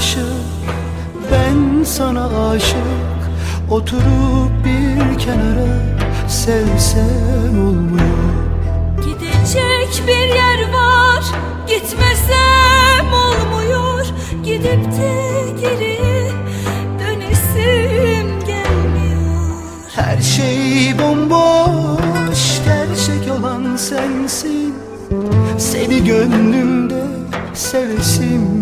aşık Ben sana aşık. Oturup bir kenara Sevsem olmuyor. Gidecek bir yer var Gitmesem olmuyor. Gidip de geri Dönesim gelmiyor. Her şey bomboş Gerçek olan sensin. Seni gönlümde sevesim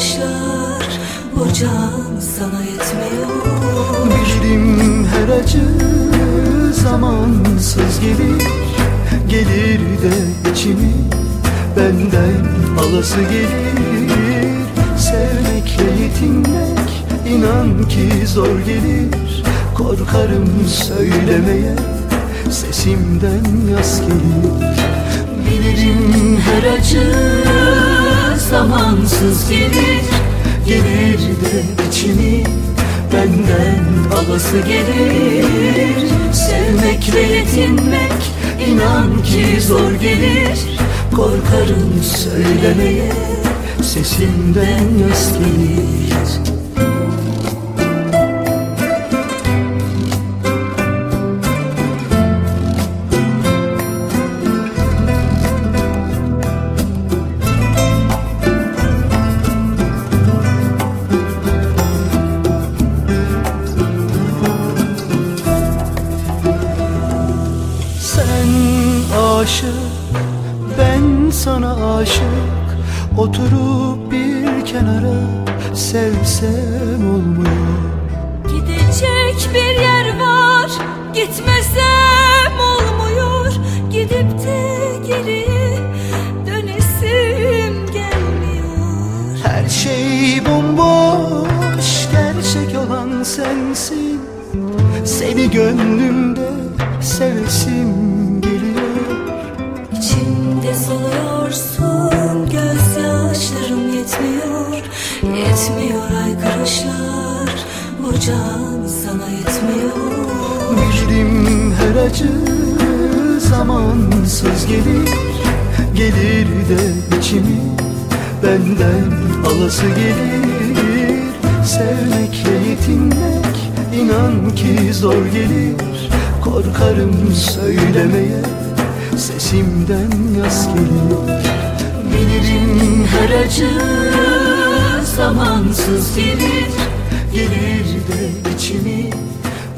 aykırışlar Bu can sana yetmiyor. Bilirim her acı zamansız gelir. Gelir de içimi benden alası gelir. Sevmekle yetinmek inan ki zor gelir. Korkarım söylemeye sesimden yas gelir. Bilirim her acı zamansız gelir Gelir de içimi benden alası gelir. Sevmekle yetinmek inan ki zor gelir. Korkarım söylemeye sesimden yas sana aşık Oturup bir kenara sevsem olmuyor. Gidecek bir yer var Gitmesem olmuyor. Gidip de geri dönesim gelmiyor. Her şey bomboş, gerçek olan sensin. Seni gönlümde sevesim soluyorsun Gözyaşlarım yetmiyor Yetmiyor aykırışlar Bu can sana yetmiyor. Bilirim her acı zamansız gelir. Gelir de içimi benden alası gelir. Sevmekle yetinmek inan ki zor gelir. Korkarım söylemeye sesimden yas gelir Bilirim her acı zamansız gelir. Gelir de içimi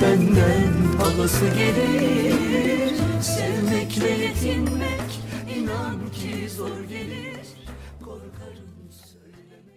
benden alası gelir. Sevmekle yetinmek inan ki zor gelir